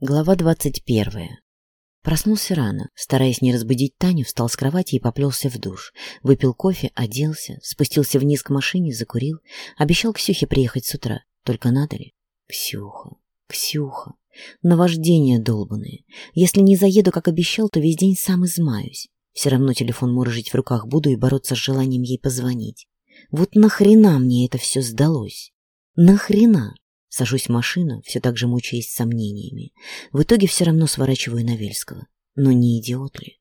Глава 21. Проснулся рано. Стараясь не разбудить Таню, встал с кровати и поплелся в душ. Выпил кофе, оделся, спустился вниз к машине, закурил. Обещал Ксюхе приехать с утра. Только надо ли? Ксюха, Ксюха. Наваждение долбанное. Если не заеду, как обещал, то весь день сам измаюсь. Все равно телефон мурыжить в руках буду и бороться с желанием ей позвонить. Вот нахрена мне это все сдалось? Нахрена? Сажусь в машину, все так же мучаясь сомнениями. В итоге все равно сворачиваю на Вельского. Но не идиот ли?